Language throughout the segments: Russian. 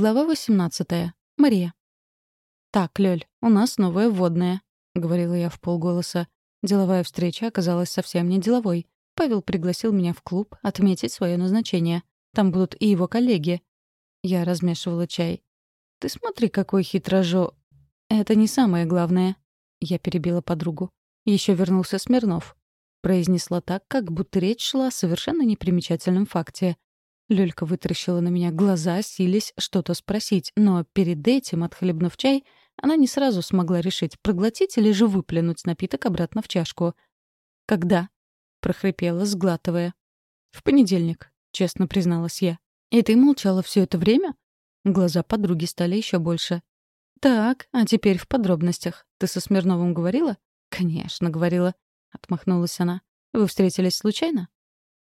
Глава 18. Мария. «Так, Лёль, у нас новое вводное», — говорила я в полголоса. Деловая встреча оказалась совсем не деловой. Павел пригласил меня в клуб отметить свое назначение. Там будут и его коллеги. Я размешивала чай. «Ты смотри, какой хитрожо...» «Это не самое главное», — я перебила подругу. Еще вернулся Смирнов. Произнесла так, как будто речь шла о совершенно непримечательном факте. Лёлька вытаращила на меня глаза, сились что-то спросить, но перед этим, отхлебнув чай, она не сразу смогла решить, проглотить или же выплюнуть напиток обратно в чашку. «Когда?» — прохрипела, сглатывая. «В понедельник», — честно призналась я. «И ты молчала все это время?» Глаза подруги стали еще больше. «Так, а теперь в подробностях. Ты со Смирновым говорила?» «Конечно, говорила», — отмахнулась она. «Вы встретились случайно?»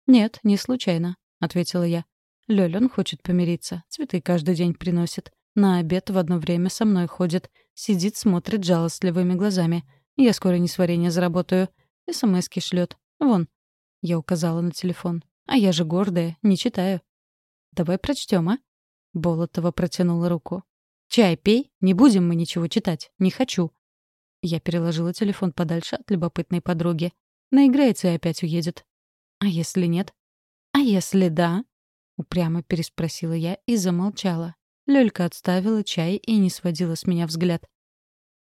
«Нет, не случайно», — ответила я. Лёля, хочет помириться. Цветы каждый день приносит. На обед в одно время со мной ходит. Сидит, смотрит жалостливыми глазами. Я скоро не с варенья заработаю. СМСки шлет. Вон. Я указала на телефон. А я же гордая, не читаю. Давай прочтем, а? Болотова протянула руку. «Чай пей, не будем мы ничего читать. Не хочу». Я переложила телефон подальше от любопытной подруги. Наиграется и опять уедет. «А если нет?» «А если да?» — упрямо переспросила я и замолчала. Лёлька отставила чай и не сводила с меня взгляд.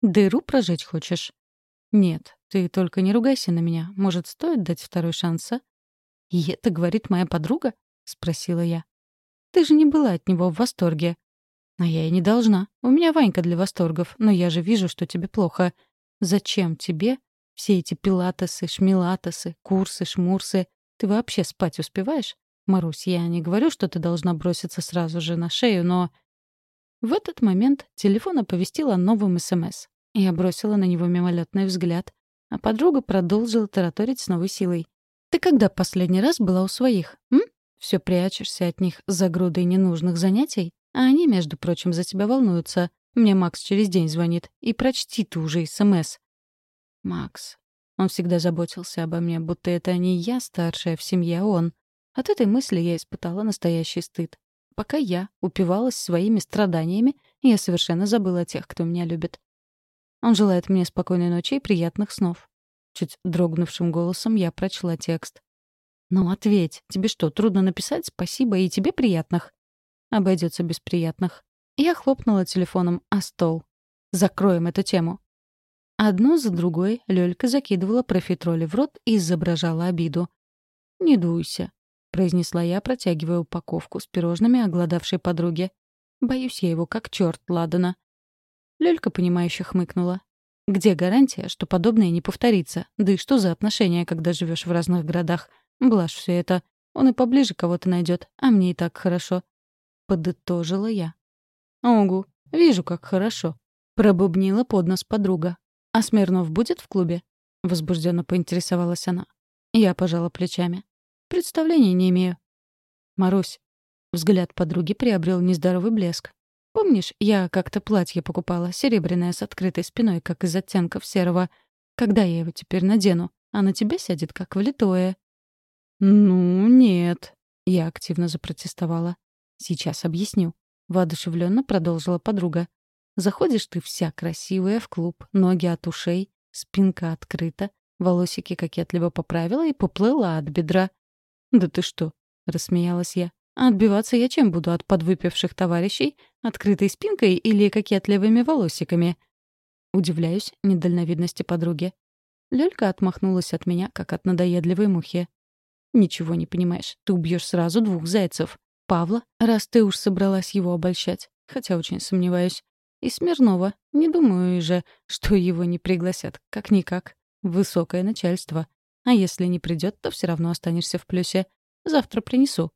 «Дыру прожечь хочешь?» «Нет, ты только не ругайся на меня. Может, стоит дать второй шанс, а?» «И это говорит моя подруга?» — спросила я. «Ты же не была от него в восторге». «А я и не должна. У меня Ванька для восторгов, но я же вижу, что тебе плохо. Зачем тебе все эти пилатесы, шмилатесы, курсы, шмурсы? Ты вообще спать успеваешь? «Марусь, я не говорю, что ты должна броситься сразу же на шею, но...» В этот момент телефон оповестил о новом СМС. Я бросила на него мимолетный взгляд, а подруга продолжила тараторить с новой силой. «Ты когда последний раз была у своих, м? Все прячешься от них за грудой ненужных занятий, а они, между прочим, за тебя волнуются. Мне Макс через день звонит. И прочти ты уже СМС». «Макс». Он всегда заботился обо мне, будто это не я старшая в семье, а он. От этой мысли я испытала настоящий стыд. Пока я упивалась своими страданиями, я совершенно забыла о тех, кто меня любит. Он желает мне спокойной ночи и приятных снов. Чуть дрогнувшим голосом я прочла текст. «Ну, ответь. Тебе что, трудно написать спасибо и тебе приятных?» «Обойдется без приятных». Я хлопнула телефоном о стол. «Закроем эту тему». Одну за другой Лёлька закидывала профитроли в рот и изображала обиду. «Не дуйся. — произнесла я, протягивая упаковку с пирожными оголодавшей подруге. «Боюсь я его как черт ладана». Лёлька, понимающе хмыкнула. «Где гарантия, что подобное не повторится? Да и что за отношения, когда живешь в разных городах? Блажь все это. Он и поближе кого-то найдет, а мне и так хорошо». Подытожила я. «Огу, вижу, как хорошо», — пробубнила под нос подруга. «А Смирнов будет в клубе?» — возбужденно поинтересовалась она. Я пожала плечами. Представления не имею. Марусь. Взгляд подруги приобрел нездоровый блеск. Помнишь, я как-то платье покупала, серебряное с открытой спиной, как из оттенков серого. Когда я его теперь надену? А на тебя сядет как влитое. Ну, нет. Я активно запротестовала. Сейчас объясню. Воодушевленно продолжила подруга. Заходишь ты вся красивая в клуб, ноги от ушей, спинка открыта, волосики кокетливо поправила и поплыла от бедра. «Да ты что?» — рассмеялась я. «А отбиваться я чем буду от подвыпивших товарищей? Открытой спинкой или кокетливыми волосиками?» Удивляюсь недальновидности подруги. Лёлька отмахнулась от меня, как от надоедливой мухи. «Ничего не понимаешь. Ты убьешь сразу двух зайцев. Павла, раз ты уж собралась его обольщать. Хотя очень сомневаюсь. И Смирнова. Не думаю же, что его не пригласят. Как-никак. Высокое начальство. А если не придет, то все равно останешься в плюсе. Завтра принесу».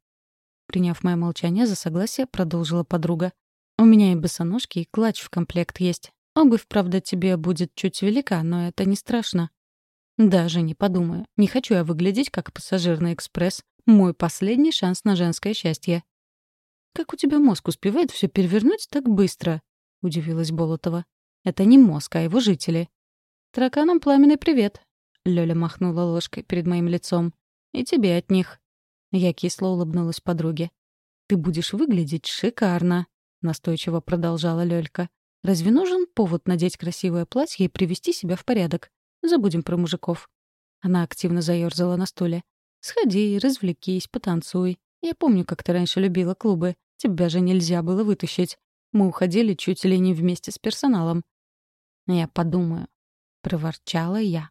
Приняв мое молчание за согласие, продолжила подруга. «У меня и босоножки, и клатч в комплект есть. Обувь, правда, тебе будет чуть велика, но это не страшно». «Даже не подумаю. Не хочу я выглядеть как пассажирный экспресс. Мой последний шанс на женское счастье». «Как у тебя мозг успевает все перевернуть так быстро?» — удивилась Болотова. «Это не мозг, а его жители». «Тараканам пламенный привет. Лёля махнула ложкой перед моим лицом. «И тебе от них». Я кисло улыбнулась подруге. «Ты будешь выглядеть шикарно», — настойчиво продолжала Лёлька. «Разве нужен повод надеть красивое платье и привести себя в порядок? Забудем про мужиков». Она активно заёрзала на стуле. «Сходи, развлекись, потанцуй. Я помню, как ты раньше любила клубы. Тебя же нельзя было вытащить. Мы уходили чуть ли не вместе с персоналом». «Я подумаю», — проворчала я.